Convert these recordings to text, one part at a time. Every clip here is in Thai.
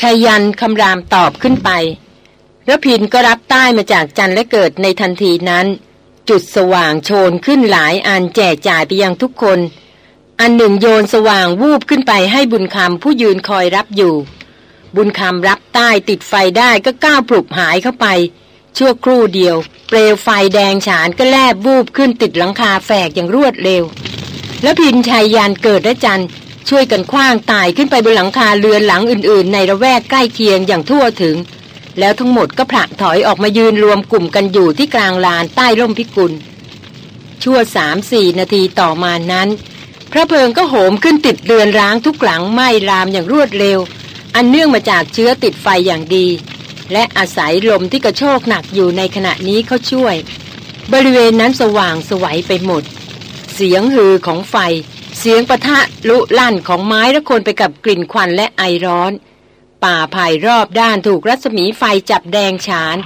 ชายันคำรามตอบขึ้นไประพินก็รับใต้มาจากจันและเกิดในทันทีนั้น จุดสว่างโชนขึ้นหลายอันแจกจ่ายไปยังทุกคน อันหนึ่งโยนสว่างวูบขึ้นไปให้บุญคำผู้ยืนคอยรับอยู่ บุญคำรับใต้ติดไฟได้ก็ก้าวปลุกหายเข้าไป ชั่วครู่เดียว เปลวไฟแดงฉานก็แลบวูบขึ้นติดหลังคาแฝกอย่างรวดเร็ว แล้วพินชัยยานเกิดและจัน ช่วยกันคว้างตายขึ้นไปบนหลังคาเรือนหลังอื่นๆ ในระแวกใกล้เคียงอย่างทั่วถึง แล้วทั้งหมดก็ผลักถอยออกมายืนรวมกลุ่มกันอยู่ที่กลางลานใต้ร่มพิกุล ชั่วสามสี่นาทีต่อมานั้น พระเพลิงก็โหมขึ้นติดเรือนร้างทุกหลังไหม้รามอย่างรวดเร็ว อันเนื่องมาจากเชื้อติดไฟอย่างดี และอาศัยลมที่กระโชกหนักอยู่ในขณะนี้เขาช่วย บริเวณนั้นสว่างสวัยไปหมด เสียงฮือของไฟ เสียงปะทะลุลั่นของไม้และคนไปกับกลิ่นควันและไอร้อน ป่าภายรอบด้านถูกรัศมีไฟจับแดงฉาน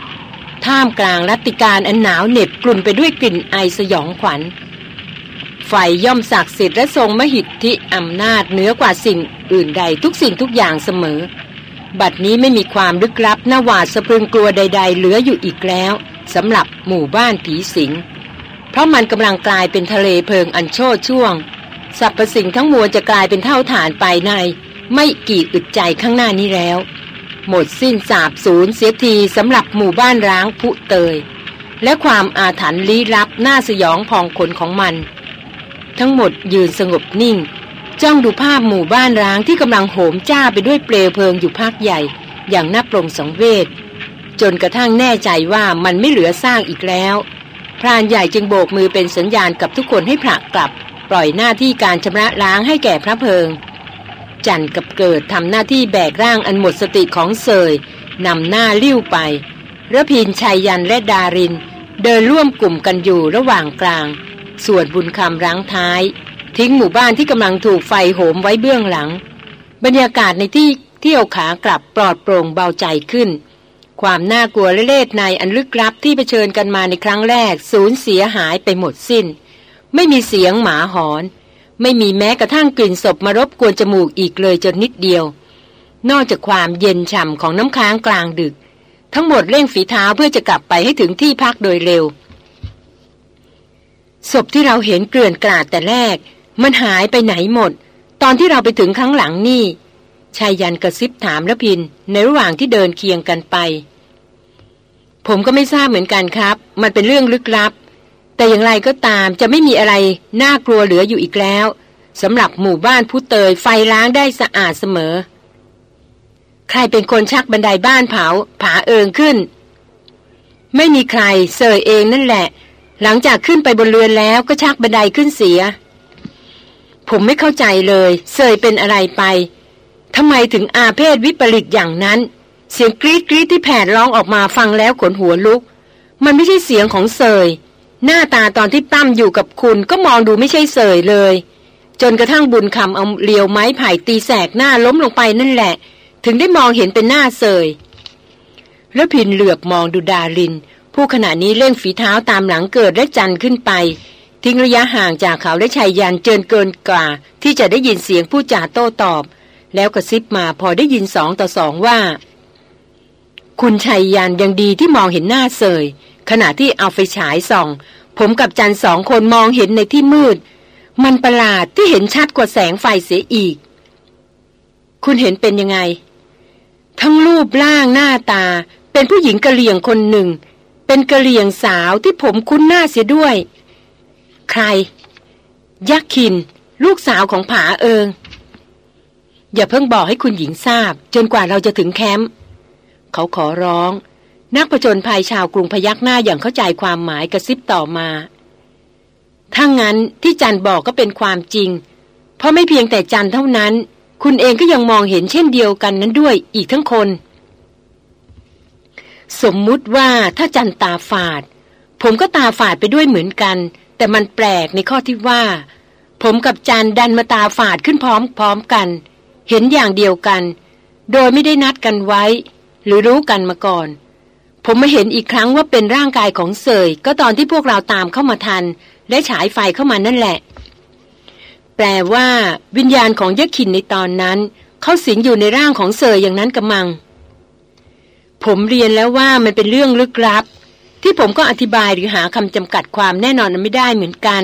ท่ามกลางรัติการอันหนาวเหน็บกลุ่นไปด้วยกลิ่นไอสยองขวัญ ไฟย่อมศักดิ์สิทธิ์และทรงมหิทธิอำนาจเหนือกว่าสิ่งอื่นใดทุกสิ่งทุกอย่างเสมอ บัดนี้ไม่มีความลึกลับน่าหวาดสะพรึงกลัวใด ๆ เหลืออยู่อีกแล้วสำหรับหมู่บ้านผีสิง เพราะมันกำลังกลายเป็นทะเลเพลิงอันโชดช่วง สรรพสิ่งทั้งมวลจะกลายเป็นเท่าฐานไปใน ไม่กี่อึดใจข้างหน้านี้แล้ว หมดสิ้นสาบสูญเสียทีสำหรับหมู่บ้านร้างผุเตย และความอาถรรพ์ลี้ลับน้าสยองพองขนของมัน ทั้งหมดยืนสงบนิ่ง จ้องดูภาพหมู่บ้านร้างที่กำลังโหมจ้าไปด้วยเปลวเพลิงอยู่ภาคใหญ่ อย่างน่าปรงสังเวชจนกระทั่งแน่ใจว่ามันไม่เหลือสร้างอีกแล้ว พรานใหญ่จึงโบกมือเป็นสัญญาณกับทุกคนให้ผลักกลับ ปล่อยหน้าที่การชำระล้างให้แก่พระเพิง จันกับเกิดทำหน้าที่แบกร่างอันหมดสติของเสยนำหน้าลิ้วไประพินชัยยันและดาริน เดินร่วมกลุ่มกันอยู่ระหว่างกลาง ส่วนบุญคำรังท้าย ทิ้งหมู่บ้านที่กำลังถูกไฟโหมไว้เบื้องหลัง บรรยากาศในที่เที่ยวขากลับปลอดโปร่งเบาใจขึ้น ความน่ากลัวและเล่ในอันลึกลับที่เผชิญกันมาในครั้งแรกสูญเสียหายไปหมดสิน้น ไม่มีเสียงหมาหอน ไม่มีแม้กระทั่งกลิ่นศพมารบกวนจมูกอีกเลยจนนิดเดียว นอกจากความเย็นฉ่ำของน้ำค้างกลางดึก ทั้งหมดเร่งฝีเท้าเพื่อจะกลับไปให้ถึงที่พักโดยเร็ว ศพที่เราเห็นเกลื่อนกลาดแต่แรก มันหายไปไหนหมด ตอนที่เราไปถึงครั้งหลังนี่ชายยันกระซิบถามระพิน ในระหว่างที่เดินเคียงกันไป ผมก็ไม่ทราบเหมือนกันครับ มันเป็นเรื่องลึกลับ แต่อย่างไรก็ตามจะไม่มีอะไรน่ากลัวเหลืออยู่อีกแล้วสำหรับหมู่บ้านผู้เตยไฟล้างได้สะอาดเสมอ ใครเป็นคนชักบันไดบ้านเผา ผาเอิงขึ้น ไม่มีใครเสยเองนั่นแหละ หลังจากขึ้นไปบนเรือนแล้วก็ชักบันไดขึ้นเสีย ผมไม่เข้าใจเลยเสยเป็นอะไรไปทำไมถึงอาเพศวิปริตอย่างนั้น เสียงกรี๊ดกรี๊ดที่แผดร้องออกมาฟังแล้วขนหัวลุก มันไม่ใช่เสียงของเสย หน้าตาตอนที่ตั้มอยู่กับคุณก็มองดูไม่ใช่เสยเลย จนกระทั่งบุญคำเอาเลียวไม้ไผ่ตีแสกหน้าล้มลงไปนั่นแหละ ถึงได้มองเห็นเป็นหน้าเสย แล้วพินเหลือบมองดูดาริน ผู้ขณะนี้เล่งฝีเท้าตามหลังเกิดและจันขึ้นไป ทิ้งระยะห่างจากเขาและชายยันเจินเกินกว่า ที่จะได้ยินเสียงผู้จ่าโต้ตอบ แล้วกระซิบมาพอได้ยินสองต่อสองว่า คุณชัยยันยังดีที่มองเห็นหน้าเสย ขณะที่เอาไฟฉายส่อง ผมกับจันสองคนมองเห็นในที่มืด มันประหลาดที่เห็นชัดกว่าแสงไฟเสียอีก คุณเห็นเป็นยังไง ทั้งรูปร่างหน้าตา เป็นผู้หญิงกะเหลี่ยงคนหนึ่ง เป็นกะเหลี่ยงสาวที่ผมคุ้นหน้าเสียด้วย ใคร ยักษ์ขิน ลูกสาวของผาเอิง อย่าเพิ่งบอกให้คุณหญิงทราบ จนกว่าเราจะถึงแคมป์เขาขอร้อง นักผจญภัยชาวกรุงพยักหน้าอย่างเข้าใจความหมายกระซิบต่อมาถ้างั้นที่จันบอกก็เป็นความจริง เพราะไม่เพียงแต่จันเท่านั้น คุณเองก็ยังมองเห็นเช่นเดียวกันนั้นด้วยอีกทั้งคน สมมุติว่าถ้าจันตาฝาด ผมก็ตาฝาดไปด้วยเหมือนกัน แต่มันแปลกในข้อที่ว่า ผมกับจันดันมาตาฝาดขึ้นพร้อมๆกัน เห็นอย่างเดียวกัน โดยไม่ได้นัดกันไว้ หรือรู้กันมาก่อน ผมมาเห็นอีกครั้งว่าเป็นร่างกายของเสยก็ตอนที่พวกเราตามเข้ามาทัน และฉายไฟเข้ามานั่นแหละ แปลว่า วิญญาณของยักษ์ขินในตอนนั้น เขาสิงอยู่ในร่างของเสยอย่างนั้นกระมัง ผมเรียนแล้วว่ามันเป็นเรื่องลึกลับ ที่ผมก็อธิบายหรือหาคำจำกัดความแน่นอนไม่ได้เหมือนกัน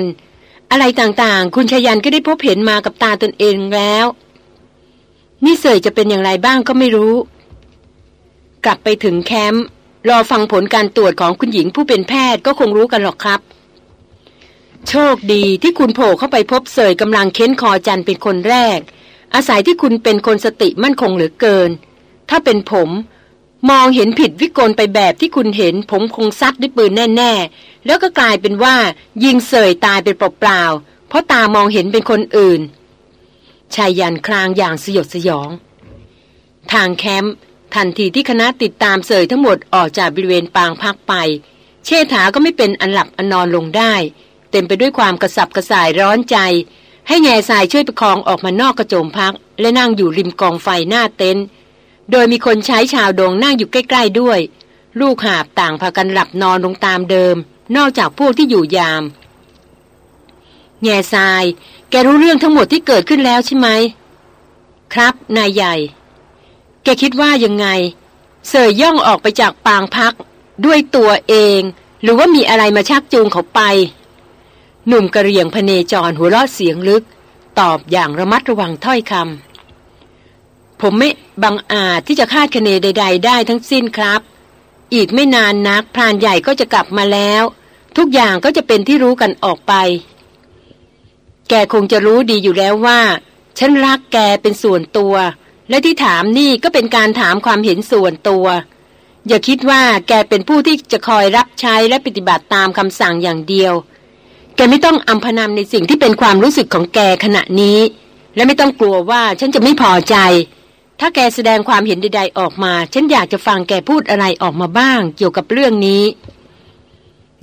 อะไรต่างๆ คุณชยันก็ได้พบเห็นมากับตาตนเองแล้ว นี่เสยจะเป็นอย่างไรบ้างก็ไม่รู้ กลับไปถึงแคมป์ รอฟังผลการตรวจของคุณหญิงผู้เป็นแพทย์ก็คงรู้กันหรอกครับ โชคดีที่คุณโผล่เข้าไปพบเสยกำลังเค้นคอจันเป็นคนแรก อาศัยที่คุณเป็นคนสติมั่นคงเหลือเกิน ถ้าเป็นผม มองเห็นผิดวิกลไปแบบที่คุณเห็น ผมคงซัดด้วยปืนแน่ ๆ แล้วก็กลายเป็นว่า ยิงเสยตายเป็นเปล่าๆเพราะตามองเห็นเป็นคนอื่นชายยันคลางอย่างสยดสยอง ทางแคมป์ ทันทีที่คณะติดตามเสยทั้งหมดออกจากบริเวณปางพักไป เชษฐาก็ไม่เป็นอันหลับอันนอนลงได้ เต็มไปด้วยความกระสับกระส่ายร้อนใจ ให้แง่ทรายช่วยประคองออกมานอกกระโจมพัก และนั่งอยู่ริมกองไฟหน้าเต็นท์โดยมีคนใช้ชาวดงนั่งอยู่ใกล้ ๆด้วย ลูกหาบต่างพากันหลับนอนลงตามเดิม นอกจากพวกที่อยู่ยาม แง่ทราย แกรู้เรื่องทั้งหมดที่เกิดขึ้นแล้วใช่ไหม ครับนายใหญ่ แกคิดว่ายังไง เสยย่องออกไปจากปางพัก ด้วยตัวเอง หรือว่ามีอะไรมาชักจูงเขาไป หนุ่มกระเรียงพเนจรหัวเราะเสียงลึก ตอบอย่างระมัดระวังถ้อยคำผมไม่บังอาจที่จะคาดคะเนใด ๆ ได้ทั้งสิ้นครับ อีกไม่นานนักพรานใหญ่ก็จะกลับมาแล้ว ทุกอย่างก็จะเป็นที่รู้กันออกไป แกคงจะรู้ดีอยู่แล้วว่า ฉันรักแกเป็นส่วนตัว และที่ถามนี่ก็เป็นการถามความเห็นส่วนตัว อย่าคิดว่าแกเป็นผู้ที่จะคอยรับใช้และปฏิบัติตามคำสั่งอย่างเดียว แกไม่ต้องอำพนำในสิ่งที่เป็นความรู้สึกของแกขณะนี้ และไม่ต้องกลัวว่าฉันจะไม่พอใจ ถ้าแกแสดงความเห็นใด ๆ ออกมา ฉันอยากจะฟังแกพูดอะไรออกมาบ้าง เกี่ยวกับเรื่องนี้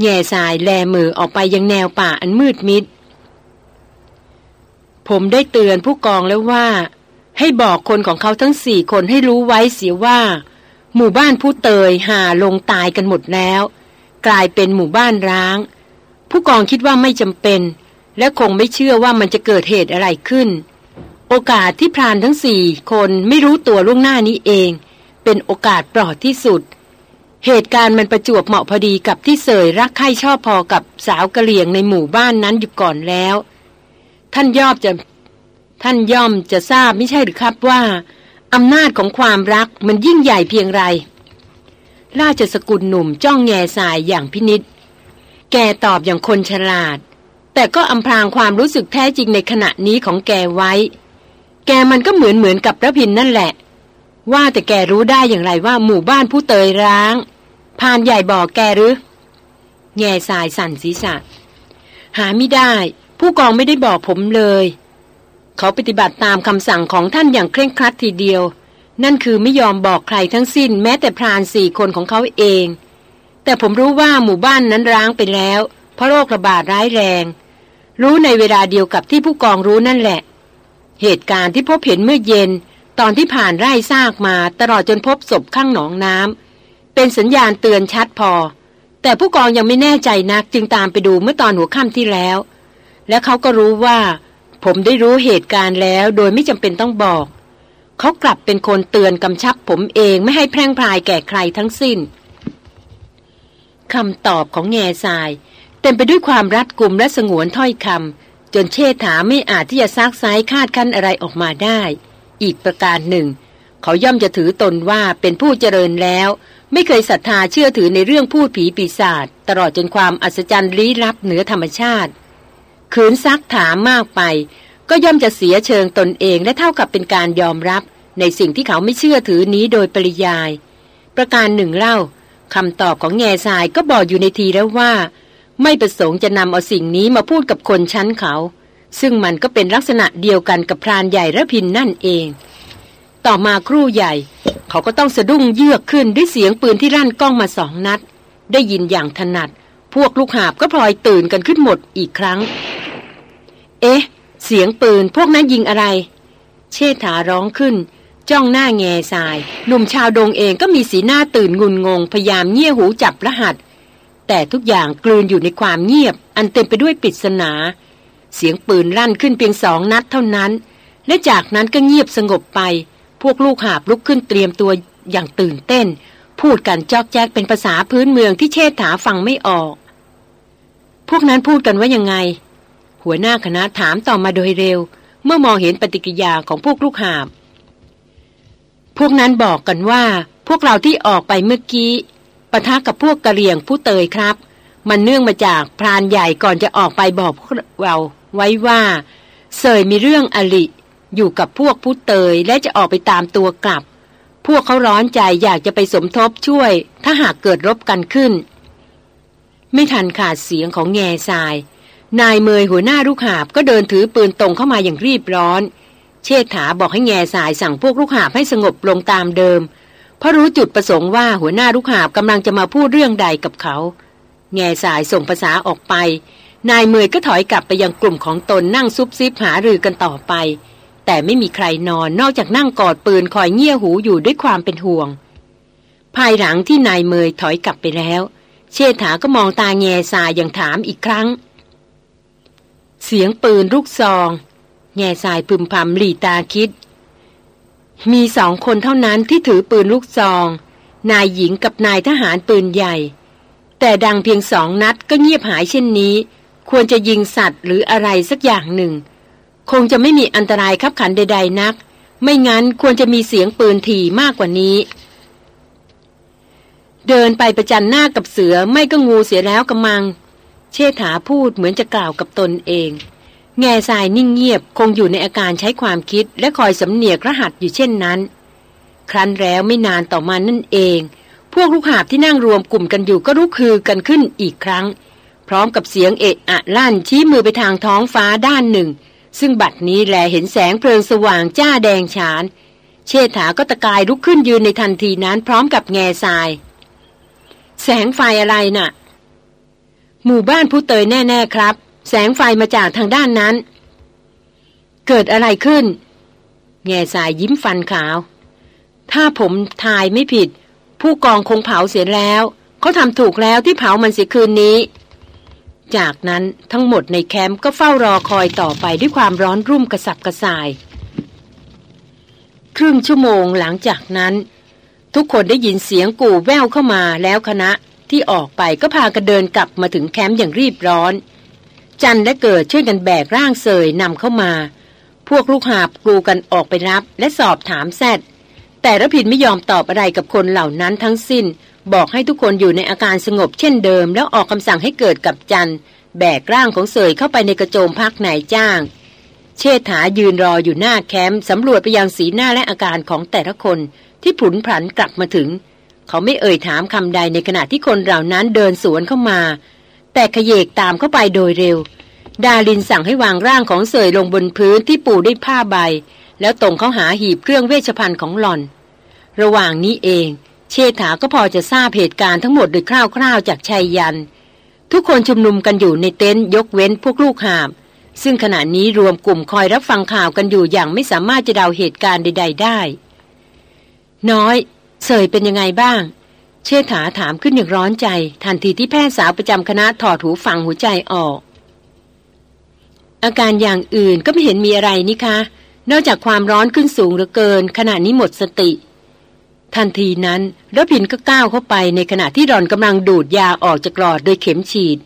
แง่สายแลมือออกไปยังแนวป่าอันมืดมิดผมได้เตือนผู้กองแล้วว่า ให้บอกคนของเขาทั้งสี่คนให้รู้ไว้เสียว่า หมู่บ้านผู้เตยหาลงตายกันหมดแล้ว กลายเป็นหมู่บ้านร้าง ผู้กองคิดว่าไม่จำเป็น และคงไม่เชื่อว่ามันจะเกิดเหตุอะไรขึ้น โอกาสที่พรานทั้งสี่คนไม่รู้ตัวล่วงหน้านี้เอง เป็นโอกาสปลอดที่สุด เหตุการณ์มันประจวบเหมาะพอดีกับที่เสยรักใคร่ชอบพอกับสาวกะเหลี่ยงในหมู่บ้านนั้นอยู่ก่อนแล้ว ท่านยอบจะ ท่านย่อมจะทราบไม่ใช่หรือครับว่าอำนาจของความรักมันยิ่งใหญ่เพียงไร ราชสกุลหนุ่มจ้องแง่สายอย่างพินิษแกตอบอย่างคนฉลาด แต่ก็อำพรางความรู้สึกแท้จริงในขณะนี้ของแกไว้ แกมันก็เหมือนเหมือนกับระพินนั่นแหละ ว่าแต่แกรู้ได้อย่างไรว่าหมู่บ้านผู้เตยร้างพานใหญ่บอกแกหรือ แง่สายสั่นศีรษะ หาไม่ได้ ผู้กองไม่ได้บอกผมเลย เขาปฏิบัติตามคำสั่งของท่านอย่างเคร่งครัดทีเดียว นั่นคือไม่ยอมบอกใครทั้งสิ้นแม้แต่พรานสี่คนของเขาเอง แต่ผมรู้ว่าหมู่บ้านนั้นร้างไปแล้ว เพราะโรคระบาดร้ายแรง รู้ในเวลาเดียวกับที่ผู้กองรู้นั่นแหละ เหตุการณ์ที่พบเห็นเมื่อเย็น ตอนที่ผ่านไร่ซากมาตลอดจนพบศพข้างหนองน้ำเป็นสัญญาณเตือนชัดพอ แต่ผู้กองยังไม่แน่ใจนักจึงตามไปดูเมื่อตอนหัวค่ำที่แล้ว และเขาก็รู้ว่า ผมได้รู้เหตุการณ์แล้วโดยไม่จำเป็นต้องบอก เขากลับเป็นคนเตือนกำชับผมเองไม่ให้แพร่งพรายแก่ใครทั้งสิ้นคำตอบของแง่ทราย เต็มไปด้วยความรัดกุมและสงวนถ้อยคำจนเชษฐาไม่อาจที่จะซักไซคาดคั้นอะไรออกมาได้ อีกประการหนึ่ง เขาย่อมจะถือตนว่าเป็นผู้เจริญแล้ว ไม่เคยศรัทธาเชื่อถือในเรื่องพูดผีปีศาจตลอดจนความอัศจรรย์ลี้ลับเหนือธรรมชาติ ขืนซักถามมากไป ก็ย่อมจะเสียเชิงตนเองและเท่ากับเป็นการยอมรับ ในสิ่งที่เขาไม่เชื่อถือนี้โดยปริยาย ประการหนึ่งเล่าคำตอบของแง่ทรายก็บอกอยู่ในทีแล้วว่า ไม่ประสงค์จะนำเอาสิ่งนี้มาพูดกับคนชั้นเขา ซึ่งมันก็เป็นลักษณะเดียวกันกับพรานใหญ่ระพินนั่นเอง ต่อมาครู่ใหญ่ เขาก็ต้องสะดุ้งเยือกขึ้นด้วยเสียงปืนที่รั่นกล้องมาสองนัด ได้ยินอย่างถนัด พวกลูกหาบก็พลอยตื่นกันขึ้นหมดอีกครั้ง เอ๊ะ เสียงปืนพวกนั้นยิงอะไร เชษฐาร้องขึ้น จ้องหน้าแง่ทาย หนุ่มชาวดงเองก็มีสีหน้าตื่นงุนงง พยายามเงี่ยหูจับรหัส แต่ทุกอย่างกลืนอยู่ในความเงียบ อันเต็มไปด้วยปริศนา เสียงปืนลั่นขึ้นเพียงสองนัดเท่านั้น และจากนั้นก็เงียบสงบไป พวกลูกหาบลุกขึ้นเตรียมตัวอย่างตื่นเต้น พูดกันจอกแจ๊กเป็นภาษาพื้นเมืองที่เชษฐาฟังไม่ออก พวกนั้นพูดกันว่ายังไง หัวหน้าคณะถามต่อมาโดยเร็ว เมื่อมองเห็นปฏิกิริยาของพวกลูกหาบ พวกนั้นบอกกันว่า พวกเราที่ออกไปเมื่อกี้ปะทะกับพวกกะเหรี่ยงผู้เตยครับ มันเนื่องมาจากพรานใหญ่ก่อนจะออกไปบอกพวกเราไว้ว่าเสยมีเรื่องอลิอยู่กับพวกผู้เตยและจะออกไปตามตัวกลับ พวกเขาร้อนใจอยากจะไปสมทบช่วย ถ้าหากเกิดรบกันขึ้น ไม่ทันขาดเสียงของแง่ทราย นายเมยหัวหน้าลูกหาบก็เดินถือปืนตรงเข้ามาอย่างรีบร้อน เชษฐาบอกให้แง่สายสั่งพวกลูกหาบให้สงบลงตามเดิม เพราะรู้จุดประสงค์ว่าหัวหน้าลูกหาบกำลังจะมาพูดเรื่องใดกับเขา แง่สายส่งภาษาออกไป นายเมยก็ถอยกลับไปยังกลุ่มของตนนั่งซุบซิบหารือกันต่อไป แต่ไม่มีใครนอนนอกจากนั่งกอดปืนคอยเงี่ยหูอยู่ด้วยความเป็นห่วง ภายหลังที่นายเมยถอยกลับไปแล้ว เชษฐาก็มองตาแง่สายอย่างถามอีกครั้ง เสียงปืนลูกซอง แง่สายพึมพำหลีตาคิด มีสองคนเท่านั้นที่ถือปืนลูกซอง นายหญิงกับนายทหารปืนใหญ่ แต่ดังเพียงสองนัดก็เงียบหายเช่นนี้ ควรจะยิงสัตว์หรืออะไรสักอย่างหนึ่ง คงจะไม่มีอันตรายขับขันใด ๆ นัก ไม่งั้นควรจะมีเสียงปืนถี่มากกว่านี้ เดินไปประจันหน้ากับเสือไม่ก็งูเสียแล้วกำมัง เชษฐาพูดเหมือนจะกล่าวกับตนเอง แง่ทรายนิ่งเงียบคงอยู่ในอาการใช้ความคิดและคอยสำเนียกรหัสอยู่เช่นนั้น ครั้นแล้วไม่นานต่อมานั่นเอง พวกลูกหาบที่นั่งรวมกลุ่มกันอยู่ก็ลุกคือกันขึ้นอีกครั้ง พร้อมกับเสียงเอะอะลั่นชี้มือไปทางท้องฟ้าด้านหนึ่ง ซึ่งบัดนี้แลเห็นแสงเพลิงสว่างจ้าแดงฉาน เชษฐาก็ตะกายลุกขึ้นยืนในทันทีนั้นพร้อมกับแง่ทราย แสงไฟอะไรนะ่ะ หมู่บ้านผู้เตยแน่ๆครับ แสงไฟมาจากทางด้านนั้น เกิดอะไรขึ้น แง่ทรายยิ้มฟันขาว ถ้าผมทายไม่ผิด ผู้กองคงเผาเสียแล้ว เขาทำถูกแล้วที่เผามันเสียคืนนี้ จากนั้นทั้งหมดในแคมป์ก็เฝ้ารอคอยต่อไปด้วยความร้อนรุ่มกระสับกระส่าย ครึ่งชั่วโมงหลังจากนั้น ทุกคนได้ยินเสียงกู่แววเข้ามาแล้วคณะที่ออกไปก็พากันเดินกลับมาถึงแคมป์อย่างรีบร้อน จันและเกิดช่วยกันแบกร่างเสยนำเข้ามา พวกลูกหาบกลูกันออกไปรับและสอบถามแซดแต่ระพินไม่ยอมตอบอะไรกับคนเหล่านั้นทั้งสิ้น บอกให้ทุกคนอยู่ในอาการสงบเช่นเดิม แล้วออกคำสั่งให้เกิดกับจันแบกร่างของเสยเข้าไปในกระโจมพักนายจ้าง เชษฐายืนรออยู่หน้าแคมป์สำรวจไปยังสีหน้าและอาการของแต่ละคนที่ผุนผันกลับมาถึง เขาไม่เอ่ยถามคำใดในขณะที่คนเหล่านั้นเดินสวนเข้ามา แต่ขยเยกตามเข้าไปโดยเร็ว ดาลินสั่งให้วางร่างของเสยลงบนพื้นที่ปูด้วยผ้าใบ แล้วตรงเข้าหาหีบเครื่องเวชภัณฑ์ของหล่อน ระหว่างนี้เอง เชษฐาก็พอจะทราบเหตุการณ์ทั้งหมดโดยคร่าวๆจากชัยยัน ทุกคนชุมนุมกันอยู่ในเต็นท์ยกเว้นพวกลูกหาบ ซึ่งขณะนี้รวมกลุ่มคอยรับฟังข่าวกันอยู่อย่างไม่สามารถจะเดาเหตุการณ์ใด ๆ ได้ น้อยเสยเป็นยังไงบ้าง เชษฐาถามขึ้นอย่างร้อนใจ ทันทีที่แพทย์สาวประจำคณะถอดหูฟังหัวใจออก อาการอย่างอื่นก็ไม่เห็นมีอะไรนี่คะนอกจากความร้อนขึ้นสูงเหลือเกิน ขณะนี้หมดสติ ทันทีนั้นรพินก็ก้าวเข้าไปในขณะที่รอนกำลังดูดยาออกจากหลอดโดยเข็มฉีด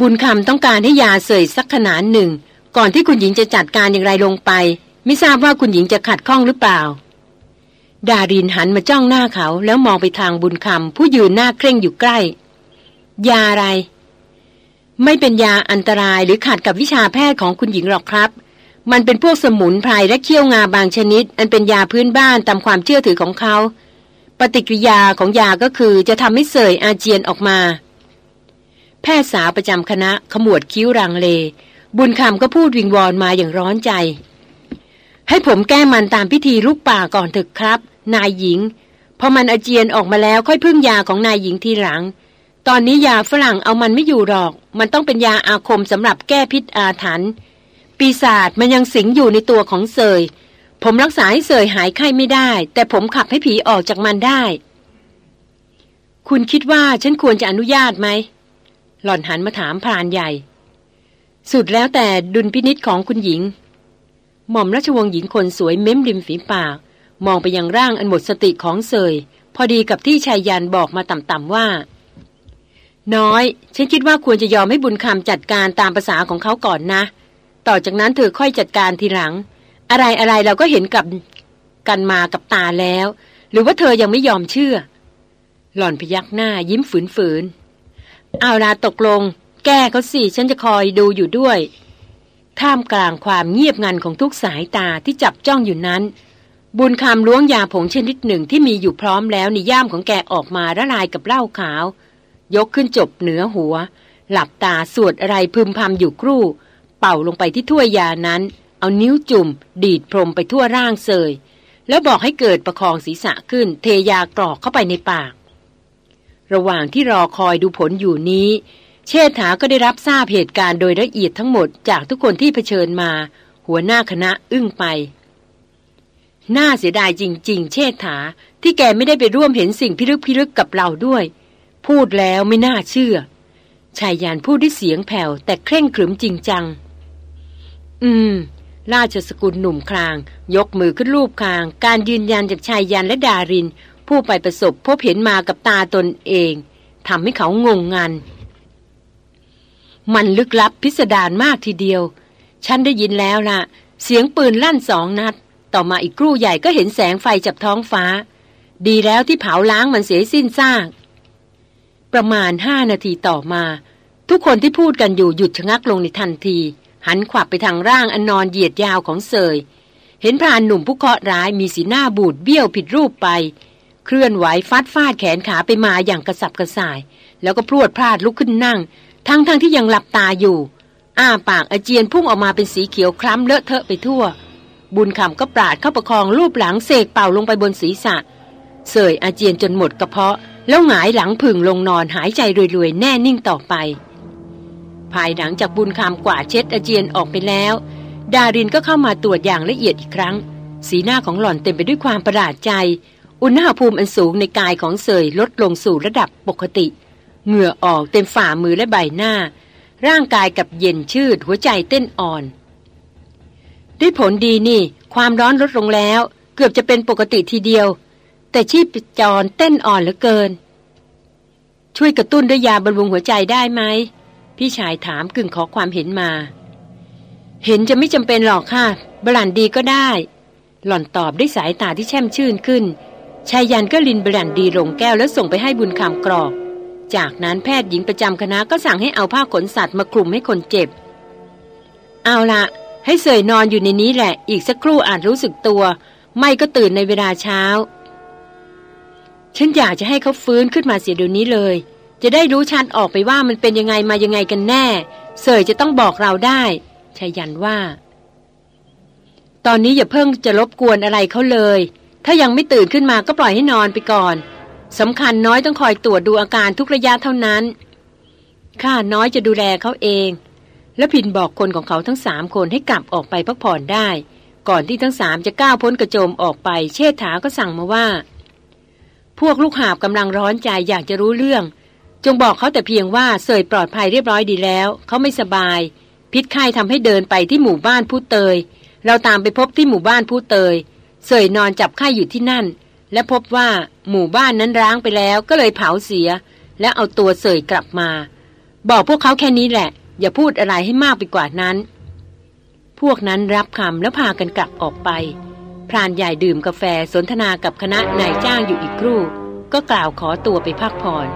บุญคำต้องการให้ยาเสยสักขนาดหนึ่ง ก่อนที่คุณหญิงจะจัดการอย่างไรลงไป ไม่ทราบว่าคุณหญิงจะขัดข้องหรือเปล่า ดารินหันมาจ้องหน้าเขาแล้วมองไปทางบุญคำผู้ยืนหน้าเคร่งอยู่ใกล้ ยาอะไร ไม่เป็นยาอันตรายหรือขัดกับวิชาแพทย์ของคุณหญิงหรอกครับ มันเป็นพวกสมุนไพรและเขี้ยวงาบางชนิด อันเป็นยาพื้นบ้านตามความเชื่อถือของเขา ปฏิกิริยาของยาก็คือจะทำให้เสยอาเจียนออกมา แพทย์สาวประจำคณะขมวดคิ้วรังเล บุญคำก็พูดวิงวอนมาอย่างร้อนใจ ให้ผมแก้มันตามพิธีลูกป่าก่อนเถอะครับ นายหญิงพอมันอาเจียนออกมาแล้วค่อยพึ่งยาของนายหญิงทีหลัง ตอนนี้ยาฝรั่งเอามันไม่อยู่หรอก มันต้องเป็นยาอาคมสำหรับแก้พิษอาถรรพ์ ปีศาจมันยังสิงอยู่ในตัวของเสย ผมรักษาให้เสยหายไข้ไม่ได้ แต่ผมขับให้ผีออกจากมันได้ คุณคิดว่าฉันควรจะอนุญาตไหม หล่อนหันมาถามพรานใหญ่ สุดแล้วแต่ดุลพินิษของคุณหญิง หม่อมราชวงศ์หญิงคนสวยเม้มริมฝีปาก มองไปยังร่างอันหมดสติของเสย พอดีกับที่ชายยันบอกมาต่ำๆว่าน้อย ฉันคิดว่าควรจะยอมให้บุญคำจัดการตามภาษาของเขาก่อนนะ ต่อจากนั้นเธอค่อยจัดการทีหลัง อะไรอะไรเราก็เห็นกับกันมากับตาแล้ว หรือว่าเธอยังไม่ยอมเชื่อ หล่อนพยักหน้ายิ้มฝืนๆเอาลาตกลง แก้เขาสิฉันจะคอยดูอยู่ด้วย ท่ามกลางความเงียบงันของทุกสายตาที่จับจ้องอยู่นั้น บุญคำล้วงยาผงชนิดหนึ่งที่มีอยู่พร้อมแล้วในย่ามของแกออกมาละลายกับเหล้าขาวยกขึ้นจบเหนือหัว หลับตาสวดอะไรพึมพำอยู่ครู่ เป่าลงไปที่ถ้วยยานั้น เอานิ้วจุ่ม ดีดพรมไปทั่วร่างเสยแล้วบอกให้เกิดประคองศีรษะขึ้น เทยากรอกเข้าไปในปาก ระหว่างที่รอคอยดูผลอยู่นี้ เชษฐาก็ได้รับทราบเหตุการณ์โดยละเอียดทั้งหมดจากทุกคนที่เผชิญมา หัวหน้าคณะอึ้งไป น่าเสียดายจริง ๆ เชษฐาที่แกไม่ได้ไปร่วมเห็นสิ่งพิรึกพิรึกกับเราด้วย พูดแล้วไม่น่าเชื่อชายยานพูดด้วยเสียงแผ่วแต่เคร่งขรึมจริงจัง อืม ราชสกุลหนุ่มคลาง ยกมือขึ้นรูปคาง การยืนยันจากชายยันและดาริน ผู้ไปประสบพบเห็นมากับตาตนเองทำให้เขางงงัน มันลึกลับพิสดารมากทีเดียว ฉันได้ยินแล้วละ่ะ เสียงปืนลั่นสองนัด ต่อมาอีกครู่ใหญ่ก็เห็นแสงไฟจับท้องฟ้า ดีแล้วที่เผาล้างมันเสียสิ้นซากประมาณห้านาทีต่อมา ทุกคนที่พูดกันอยู่หยุดชะงักลงในทันที หันขวับไปทางร่างอันนอนเหยียดยาวของเสยเห็นพรานหนุ่มผู้เคาะร้ายมีสีหน้าบูดเบี้ยวผิดรูปไป เคลื่อนไหวฟัดฟาดแขนขาไปมาอย่างกระสับกระส่าย แล้วก็พรวดพลาดลุกขึ้นนั่ง ทั้งๆทที่ยังหลับตาอยู่ อ้าปากอาเจียนพุ่งออกมาเป็นสีเขียวคล้ำเลอะเทอะไปทั่ว บุญคำก็ปราดเข้าประคองรูปหลังเสกเป่าลงไปบนศีรษะ เสยอาเจียนจนหมดกระเพาะ แล้วหงายหลังผึ่งลงนอนหายใจรวยๆแน่นิ่งต่อไป ภายหลังจากบุญคำกว่าเช็ดอาเจียนออกไปแล้ว ดารินก็เข้ามาตรวจอย่างละเอียดอีกครั้ง สีหน้าของหล่อนเต็มไปด้วยความประหลาดใจ อุณหภูมิอันสูงในกายของเสยลดลงสู่ระดับปกติ เหงื่อออกเต็มฝ่ามือและใบหน้า ร่างกายกับเย็นชืดหัวใจเต้นอ่อนด้วยผลดีนี่ ความร้อนลดลงแล้ว เกือบจะเป็นปกติทีเดียว แต่ชีพจรเต้นอ่อนเหลือเกิน ช่วยกระตุ้นด้วยยาบำรุงหัวใจได้ไหม พี่ชายถามกึ่งขอความเห็นมา เห็นจะไม่จำเป็นหรอกค่ะบรันดีก็ได้ หล่อนตอบด้วยสายตาที่แช่มชื่นขึ้นชายยันก็ลินบรันดีลงแก้วแล้วส่งไปให้บุญคำกรอก จากนั้นแพทย์หญิงประจำคณะก็สั่งให้เอาผ้าขนสัตว์มาคลุมให้คนเจ็บ เอาละให้เสยนอนอยู่ในนี้แหละ อีกสักครู่อาจรู้สึกตัว ไม่ก็ตื่นในเวลาเช้า ฉันอยากจะให้เขาฟื้นขึ้นมาเสียเดี๋ยวนี้เลย จะได้รู้ชัดออกไปว่ามันเป็นยังไงมายังไงกันแน่ เสยจะต้องบอกเราได้ชายันว่า ตอนนี้อย่าเพิ่งจะรบกวนอะไรเขาเลย ถ้ายังไม่ตื่นขึ้นมาก็ปล่อยให้นอนไปก่อนสำคัญน้อยต้องคอยตรวจดูอาการทุกระยะเท่านั้นข้าน้อยจะดูแลเขาเอง และพินบอกคนของเขาทั้งสามคนให้กลับออกไปพักผ่อนได้ ก่อนที่ทั้งสามจะก้าวพ้นกระโจมออกไป เชษฐาก็สั่งมาว่า พวกลูกหาบกำลังร้อนใจอยากจะรู้เรื่อง จงบอกเขาแต่เพียงว่าเสยปลอดภัยเรียบร้อยดีแล้ว เขาไม่สบาย พิษไข้ทำให้เดินไปที่หมู่บ้านผู้เตย เราตามไปพบที่หมู่บ้านผู้เตย เสยนอนจับไข้อยู่ที่นั่น และพบว่าหมู่บ้านนั้นร้างไปแล้วก็เลยเผาเสีย แล้วเอาตัวเสยกลับมา บอกพวกเขาแค่นี้แหละ อย่าพูดอะไรให้มากไปกว่านั้น พวกนั้นรับคำแล้วพากันกลับออกไป พรานใหญ่ดื่มกาแฟสนทนากับคณะนายจ้างอยู่อีกครู่ ก็กล่าวขอตัวไปพักผ่อน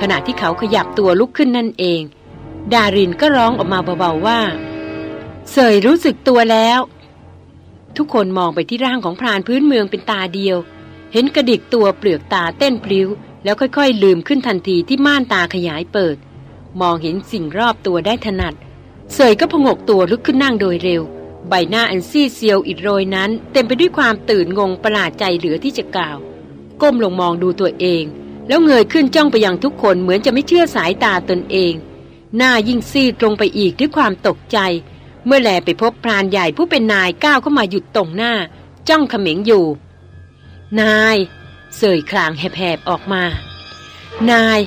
ขณะที่เขาขยับตัวลุกขึ้นนั่นเอง ดารินก็ร้องออกมาเบาๆว่า เสยรู้สึกตัวแล้ว ทุกคนมองไปที่ร่างของพรานพื้นเมืองเป็นตาเดียว เห็นกระดิกตัวเปลือกตาเต้นพลิ้ว แล้วค่อยๆ ลืมขึ้นทันทีที่ม่านตาขยายเปิด มองเห็นสิ่งรอบตัวได้ถนัด เสยก็พงกตัวลุกขึ้นนั่งโดยเร็ว ใบหน้าอันซีเซียวอิดโรยนั้น เต็มไปด้วยความตื่นงงประหลาดใจเหลือที่จะกล่าว ก้มลงมองดูตัวเอง แล้วเงยขึ้นจ้องไปยังทุกคนเหมือนจะไม่เชื่อสายตาตนเอง หน้ายิ่งซีดลงไปอีกด้วยความตกใจ เมื่อแลไปพบพรานใหญ่ผู้เป็นนายก้าวเข้ามาหยุดตรงหน้า จ้องเขม็งอยู่ นายเสยคลางแหบๆออกมา นาย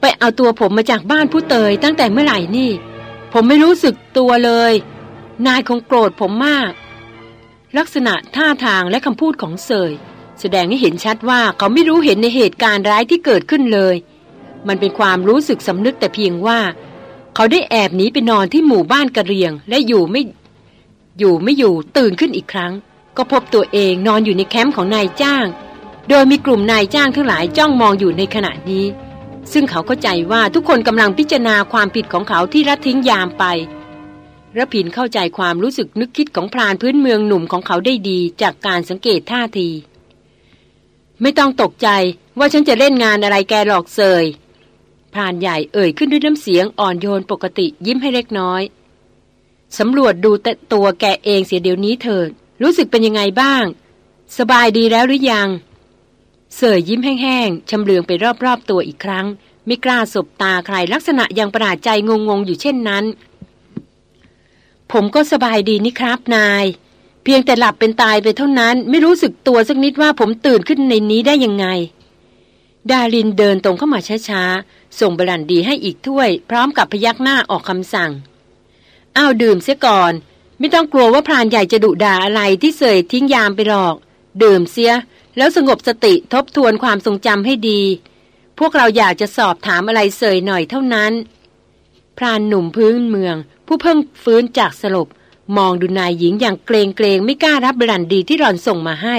ไปเอาตัวผมมาจากบ้านผู้เตยตั้งแต่เมื่อไหร่นี่ ผมไม่รู้สึกตัวเลย นายคงโกรธผมมาก ลักษณะท่าทางและคำพูดของเสย แสดงให้เห็นชัดว่าเขาไม่รู้เห็นในเหตุการณ์ร้ายที่เกิดขึ้นเลย มันเป็นความรู้สึกสำนึกแต่เพียงว่า เขาได้แอบหนีไปนอนที่หมู่บ้านกระเรียง และอยู่ไม่อยู่ไม่อยู่ตื่นขึ้นอีกครั้ง ก็พบตัวเองนอนอยู่ในแคมป์ของนายจ้าง โดยมีกลุ่มนายจ้างทั้งหลายจ้องมองอยู่ในขณะนี้ ซึ่งเขาเข้าใจว่าทุกคนกำลังพิจารณาความผิดของเขาที่ละทิ้งยามไประพินเข้าใจความรู้สึกนึกคิดของพรานพื้นเมืองหนุ่มของเขาได้ดีจากการสังเกตท่าที ไม่ต้องตกใจว่าฉันจะเล่นงานอะไรแกหลอกเสยพรานใหญ่เอ่ยขึ้นด้วยน้ำเสียงอ่อนโยนปกติยิ้มให้เล็กน้อยสำรวจดูแต่ตัวแกเองเสียเดี๋ยวนี้เถิด รู้สึกเป็นยังไงบ้าง สบายดีแล้วหรือยัง เสยยิ้มแห้งๆชำเลืองไปรอบๆตัวอีกครั้ง ไม่กล้าสบตาใครลักษณะยังประหลาดใจงงๆอยู่เช่นนั้น ผมก็สบายดีนี่ครับนาย เพียงแต่หลับเป็นตายไปเท่านั้น ไม่รู้สึกตัวสักนิดว่าผมตื่นขึ้นในนี้ได้ยังไง ดารินเดินตรงเข้ามาช้าๆ ส่งบรันดีให้อีกถ้วย พร้อมกับพยักหน้าออกคำสั่ง อ้าวดื่มเสียก่อน ไม่ต้องกลัวว่าพรานใหญ่จะดุด่าอะไรที่เสยทิ้งยามไปหรอก ดื่มเสีย แล้วสงบสติทบทวนความทรงจำให้ดี พวกเราอยากจะสอบถามอะไรเสยหน่อยเท่านั้น พรานหนุ่มพื้นเมือง ผู้เพิ่งฟื้นจากสลบ มองดูนายหญิงอย่างเกรงเกรงไม่กล้ารับบรันดีที่รอนส่งมาให้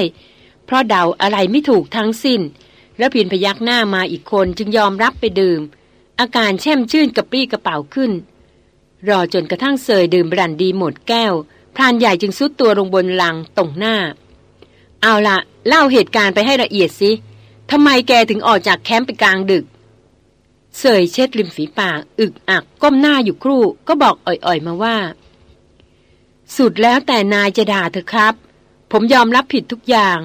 เพราะเดาอะไรไม่ถูกทั้งสิ้นแล้วพินพยักหน้ามาอีกคนจึงยอมรับไปดื่ม อาการแช่มชื่นกระปรี้กระเป๋าขึ้น รอจนกระทั่งเสยดื่มบรันดีหมดแก้ว พรานใหญ่จึงซุดตัวลงบนหลังตรงหน้า เอาละเล่าเหตุการณ์ไปให้ละเอียดสิทำไมแกถึงออกจากแคมป์ไปกลางดึก เสยเช็ดริมฝีปาก อึกอักก้มหน้าอยู่ครู่ ก็บอกอ่อยๆมาว่า สุดแล้วแต่นายจะด่าเถอะครับ ผมยอมรับผิดทุกอย่าง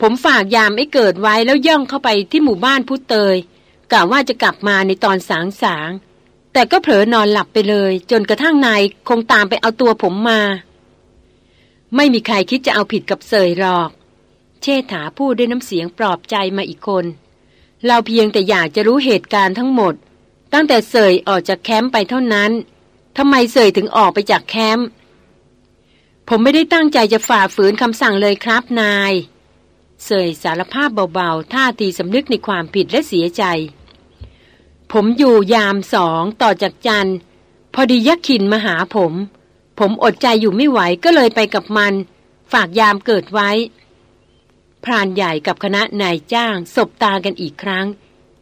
ผมฝากยามไม่เกิดไว้แล้วย่องเข้าไปที่หมู่บ้านพุเตยกะว่าจะกลับมาในตอนสางสางแต่ก็เผลอนอนหลับไปเลย จนกระทั่งนายคงตามไปเอาตัวผมมา ไม่มีใครคิดจะเอาผิดกับเสยหรอก เชษฐาพูดด้วยน้ำเสียงปลอบใจมาอีกคน เราเพียงแต่อยากจะรู้เหตุการณ์ทั้งหมด ตั้งแต่เสยออกจากแคมป์ไปเท่านั้นทำไมเสยถึงออกไปจากแคมป์ ผมไม่ได้ตั้งใจจะฝ่าฝืนคำสั่งเลยครับนาย เสยสารภาพเบาๆ ท่าทีสำนึกในความผิดและเสียใจ ผมอยู่ยามสองต่อจากจันพอดียักษ์ขินมาหาผม ผมอดใจอยู่ไม่ไหวก็เลยไปกับมัน ฝากยามเกิดไว้ พรานใหญ่กับคณะนายจ้างสบตากันอีกครั้ง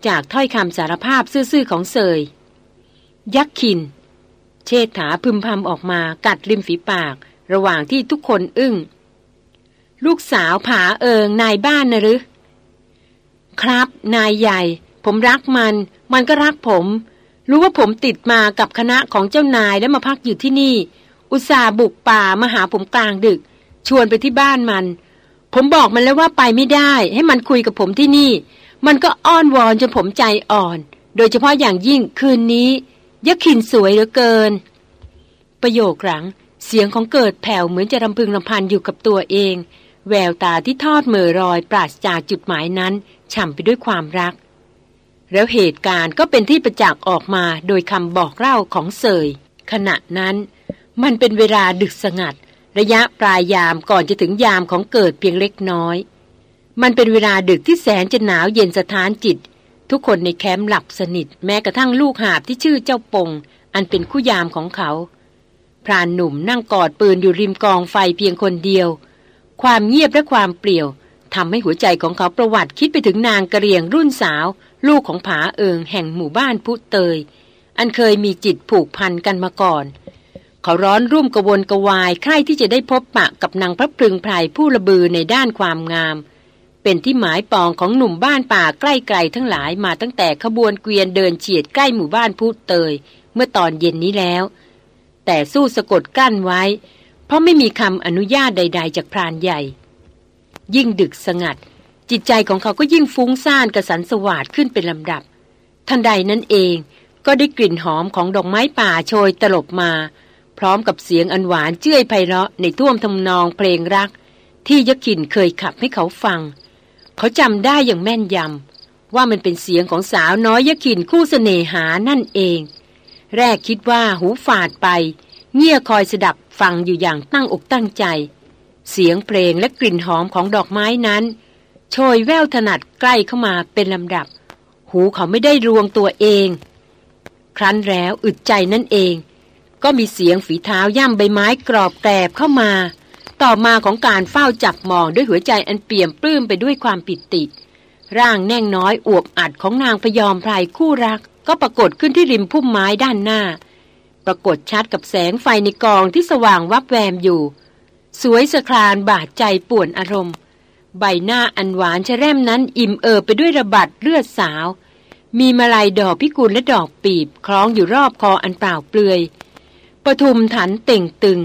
จากถ้อยคำสารภาพซื่อๆของเสย ยักษ์ขิน เชษฐาพึมพำออกมากัดริมฝีปาก ระหว่างที่ทุกคนอึง้ง ลูกสาวผาเอิงนายบ้านนะหรือ ครับ นายใหญ่ ผมรักมัน มันก็รักผม รู้ว่าผมติดมากับคณะของเจ้านายแล้วมาพักอยู่ที่นี่ อุตส่าห์บุกป่ามาหาผมกลางดึก ชวนไปที่บ้านมัน ผมบอกมันแล้วว่าไปไม่ได้ ให้มันคุยกับผมที่นี่ มันก็อ้อนวอนจนผมใจอ่อน โดยเฉพาะอย่างยิ่งคืนนี้ยักขินสวยเหลือเกิน ประโยคหลัง เสียงของเกิดแผ่วเหมือนจะรำพึงรำพันอยู่กับตัวเอง แววตาที่ทอดเมื่อรอยปราศจากจุดหมายนั้นฉ่ำไปด้วยความรัก แล้วเหตุการณ์ก็เป็นที่ประจักษ์ออกมาโดยคำบอกเล่าของเสย ขณะนั้น มันเป็นเวลาดึกสงัด ระยะปลายยามก่อนจะถึงยามของเกิดเพียงเล็กน้อย มันเป็นเวลาดึกที่แสนจะหนาวเย็นสถานจิต ทุกคนในแคมป์หลับสนิท แม้กระทั่งลูกหาบที่ชื่อเจ้าปง อันเป็นคู่ยามของเขา พรานหนุ่มนั่งกอดปืนอยู่ริมกองไฟเพียงคนเดียว ความเงียบและความเปลี่ยวทำให้หัวใจของเขาประวัติคิดไปถึงนางกระเรียงรุ่นสาว ลูกของผาเอิงแห่งหมู่บ้านพุเตย อันเคยมีจิตผูกพันกันมาก่อน เขาร้อนรุ่มกระวนกระวายใคร่ที่จะได้พบปะกับนางพระพรึงไพรผู้ระบือในด้านความงาม เป็นที่หมายปองของหนุ่มบ้านป่าใกล้ไกลทั้งหลายมาตั้งแต่ขบวนเกวียนเดินเฉียดใกล้หมู่บ้านพูดเตย เมื่อตอนเย็นนี้แล้ว แต่สู้สะกดกั้นไว้ เพราะไม่มีคำอนุญาตใด ๆ จากพรานใหญ่ ยิ่งดึกสงัด จิตใจของเขาก็ยิ่งฟุ้งซ่านกระสันสวาดขึ้นเป็นลำดับ ทันใดนั้นเองก็ได้กลิ่นหอมของดอกไม้ป่าโชยตลบมา พร้อมกับเสียงอันหวานเจื้อยไพเราะในท่วมทำนองเพลงรัก ที่ยกินเคยขับให้เขาฟัง เขาจำได้อย่างแม่นยำว่ามันเป็นเสียงของสาวน้อยยกินคู่สเสน่หานั่นเอง แรกคิดว่าหูฝาดไป เงี่ยคอยสดับฟังอยู่อย่างตั้งอกตั้งใจ เสียงเพลงและกลิ่นหอมของดอกไม้นั้น โชยแววถนัดใกล้เข้ามาเป็นลำดับ หูเขาไม่ได้รวงตัวเอง ครั้นแล้วอึดใจนั่นเอง ก็มีเสียงฝีเท้าย่ำใบไม้กรอบแกรบเข้ามา ต่อมาของการเฝ้าจับมองด้วยหัวใจอันเปี่ยมปลื้มไปด้วยความปิติ ร่างแน่งน้อยอวบอัดของนางพยอมไพรคู่รักก็ปรากฏขึ้นที่ริมพุ่มไม้ด้านหน้า ปรากฏชัดกับแสงไฟในกองที่สว่างวับแวมอยู่ สวยสครานบาดใจป่วนอารมณ์ ใบหน้าอันหวานชะแรมนั้นอิ่มเอิบไปด้วยระบัดเลือดสาว มีมาลัยดอกพิกุลและดอกปีบคล้องอยู่รอบคออันเปล่าเปลือยปทุมถันเต่งตึง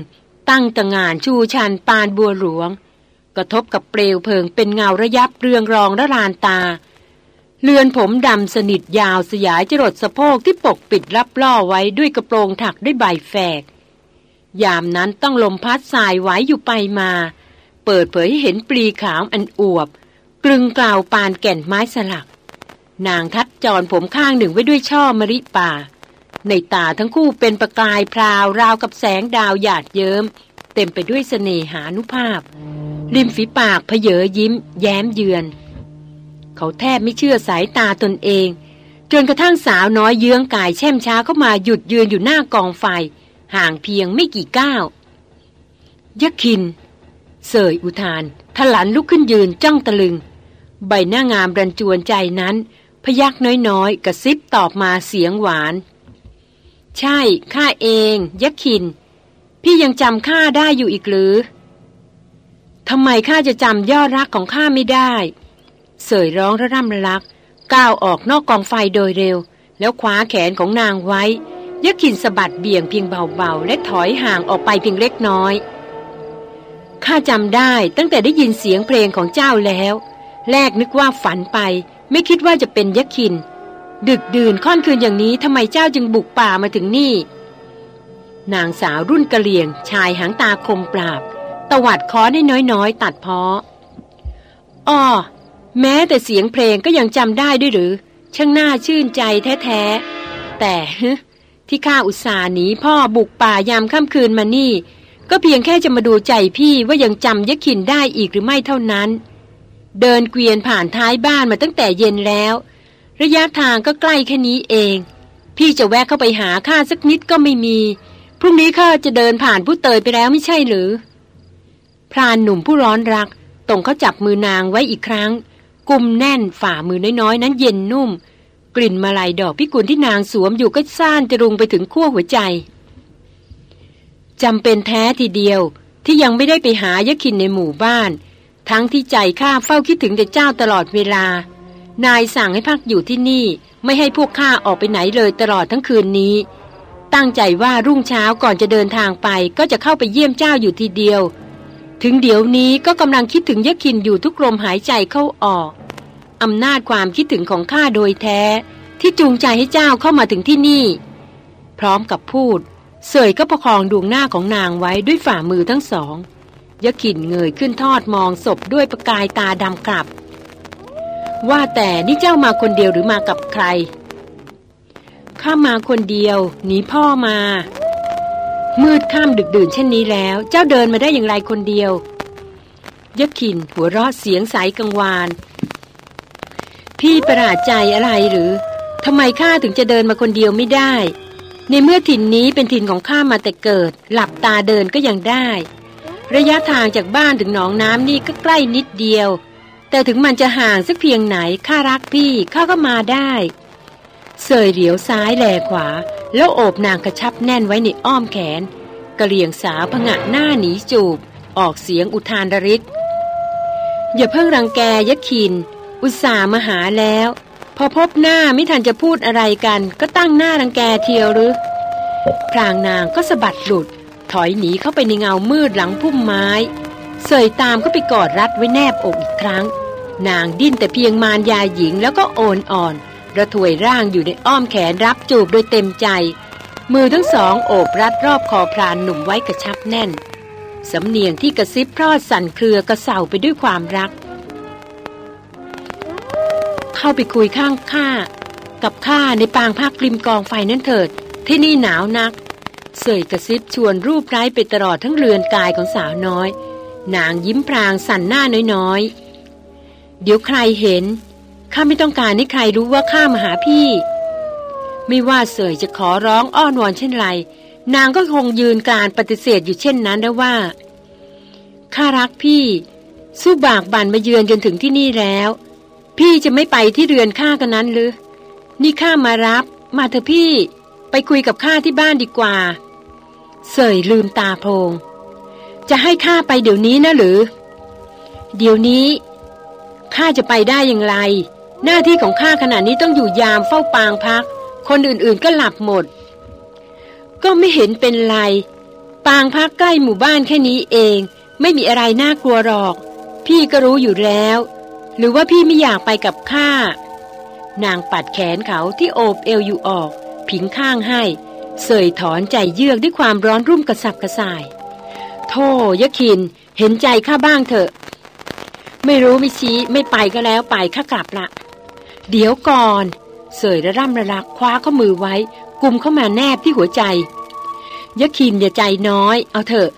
ตั้งตงานชูชันปานบัวหลวง กระทบกับเปลวเพลิงเป็นเงาระยับเรืองรองระรานตา เลือนผมดำสนิทยาวสยายจรดสะโพกที่ปกปิดรับล่อไว้ด้วยกระโปรงถักด้วยใบแฝก ยามนั้นต้องลมพัดสายไหวอยู่ไปมา เปิดเผยให้เห็นปลีขาวอันอวบกลึงกล่าวปานแก่นไม้สลัก นางทัดจรผมข้างหนึ่งไว้ด้วยช่อมริป่า ในตาทั้งคู่เป็นประกายพราวราวกับแสงดาวหยาดเยิม้ม เต็มไปด้วยสเสน่หานุภาพ ริมฝีปากเพเยอยิ้ม แย้มเยือน เขาแทบไม่เชื่อสายตาตนเอง จนกระทั่งสาวน้อยเยื้องกายแช่มช้าเข้ามาหยุดยืนอยู่หน้ากองไฟ ห่างเพียงไม่กี่ก้าวยักษิน เสยอุทานทลันลุกขึ้นยืนจ้องตะลึง ใบหน้างามรันจวนใจนั้น พยักน้อยๆ กระซิบตอบมาเสียงหวาน ใช่ข้าเองยักษิน พี่ยังจำข้าได้อยู่อีกหรือทำไมข้าจะจำยอดรักของข้าไม่ได้ เสยร้องระร่ำระลัก ก้าวออกนอกกองไฟโดยเร็ว แล้วคว้าแขนของนางไว้ยักษินสะบัดเบี่ยงเพียงเบาๆ และถอยห่างออกไปเพียงเล็กน้อย ข้าจำได้ตั้งแต่ได้ยินเสียงเพลงของเจ้าแล้ว แรกนึกว่าฝันไป ไม่คิดว่าจะเป็นยักษิน ดึกดื่นค่อนคืนอย่างนี้ทำไมเจ้าจึงบุกป่ามาถึงนี่ นางสาวรุ่นกะเหลี่ยง ชายหางตาคมปราบ ตวัดค้อได้น้อยๆ ตัดเพาะอ้อ แม้แต่เสียงเพลงก็ยังจำได้ด้วยหรือ ช่างน่าชื่นใจแท้ๆ แต่ที่ข้าอุตส่าห์หนีพ่อบุกป่ายามค่ำคืนมานี่ ก็เพียงแค่จะมาดูใจพี่ว่ายังจำยะขินได้อีกหรือไม่เท่านั้น เดินเกวียนผ่านท้ายบ้านมาตั้งแต่เย็นแล้ว ระยะทางก็ใกล้แค่นี้เอง พี่จะแวะเข้าไปหาข้าสักนิดก็ไม่มี พรุ่งนี้ข้าจะเดินผ่านผู้เตยไปแล้วไม่ใช่หรือ พรานหนุ่มผู้ร้อนรักตรงเขาจับมือนางไว้อีกครั้ง กุมแน่นฝ่ามือน้อยๆ นั้นเย็นนุ่ม กลิ่นมาลายดอกพิกุลที่นางสวมอยู่ก็ซ่านจะรุงไปถึงขั้วหัวใจจำเป็นแท้ทีเดียวที่ยังไม่ได้ไปหายะคินในหมู่บ้าน ทั้งที่ใจข้าเฝ้าคิดถึงแต่เจ้าตลอดเวลา นายสั่งให้พักอยู่ที่นี่ ไม่ให้พวกข้าออกไปไหนเลยตลอดทั้งคืนนี้ ตั้งใจว่ารุ่งเช้าก่อนจะเดินทางไปก็จะเข้าไปเยี่ยมเจ้าอยู่ทีเดียว ถึงเดี๋ยวนี้ก็กำลังคิดถึงยะคินอยู่ทุกลมหายใจเข้าออกอำนาจความคิดถึงของข้าโดยแท้ ที่จูงใจให้เจ้าเข้ามาถึงที่นี่ พร้อมกับพูด เสยก็ประคองดวงหน้าของนางไว้ด้วยฝ่ามือทั้งสองยะขินเงยขึ้นทอดมองศพด้วยประกายตาดำกลับ ว่าแต่นี่เจ้ามาคนเดียวหรือมากับใคร ข้ามาคนเดียว หนีพ่อมา มืดข้ามดึกดื่นเช่นนี้แล้ว เจ้าเดินมาได้อย่างไรคนเดียวยะขินหัวเราะเสียงใสกังวาน พี่ประหลาดใจอะไรหรือทำไมข้าถึงจะเดินมาคนเดียวไม่ได้ ในเมื่อถิ่นนี้เป็นถิ่นของข้ามาแต่เกิด หลับตาเดินก็ยังได้ ระยะทางจากบ้านถึงหนองน้ำนี่ก็ใกล้นิดเดียว แต่ถึงมันจะห่างสักเพียงไหนข้ารักพี่ข้าก็มาได้ เสยเหลียวซ้ายแลขวา แล้วโอบนางกระชับแน่นไว้ในอ้อมแขนกระเลียงสาวผงะหน้าหนีจูบ ออกเสียงอุทานริศอย่าเพิ่งรังแกยักขิน อุตส่าห์มาหาแล้ว พอพบหน้าไม่ทันจะพูดอะไรกัน ก็ตั้งหน้ารังแกเทียวหรือพรางนางก็สะบัดหลุด ถอยหนีเข้าไปในเงามืดหลังพุ่มไม้เสยตามก็ไปกอดรัดไว้แนบอกอีกครั้ง นางดิ้นแต่เพียงมารยาหญิงแล้วก็โอนอ่อน ระถวยร่างอยู่ในอ้อมแขนรับจูบโดยเต็มใจ มือทั้งสองโอบรัดรอบคอพรานหนุ่มไว้กระชับแน่น สำเนียงที่กระซิบพรอดสั่นเครือกระเสาไปด้วยความรัก เข้าไปคุยข้างข้ากับข้าในปางพักริมกองไฟนั่นเถิด ที่นี่หนาวนัก เสยกระซิบชวนรูปไร้ไปตลอดทั้งเรือนกายของสาวน้อย นางยิ้มพรางสั่นหน้าน้อยๆ เดี๋ยวใครเห็น ข้าไม่ต้องการให้ใครรู้ว่าข้ามาหาพี่ ไม่ว่าเสยจะขอร้องอ้อนวอนเช่นไร นางก็คงยืนกานปฏิเสธอยู่เช่นนั้นนะว่าข้ารักพี่ สู้บากบั่นมาเยือนจนถึงที่นี่แล้ว พี่จะไม่ไปที่เรือนข้ากันนั้นหรือนี่ข้ามารับ มาเถอะพี่ ไปคุยกับข้าที่บ้านดีกว่า เสยลืมตาโพง จะให้ข้าไปเดี๋ยวนี้นะหรือ เดี๋ยวนี้ข้าจะไปได้อย่างไร หน้าที่ของข้าขณะนี้ต้องอยู่ยามเฝ้าปางพัก คนอื่นๆก็หลับหมด ก็ไม่เห็นเป็นไร ปางพักใกล้หมู่บ้านแค่นี้เอง ไม่มีอะไรน่ากลัวหรอก พี่ก็รู้อยู่แล้ว หรือว่าพี่ไม่อยากไปกับข้านางปัดแขนเขาที่โอบเอวอยู่ออก ผิงข้างให้ เสยถอนใจเยือกด้วยความร้อนรุ่มกระสับกระส่าย โธ่ยะคิน เห็นใจข้าบ้างเถอะ ไม่รู้ไม่ชี้ไม่ไปก็แล้วไปข้ากลับละ เดี๋ยวก่อน เสยระร่ำระลักคว้าข้อมือไว้ กุมเข้ามาแนบที่หัวใจยะคินอย่าใจน้อย เอาเถอะ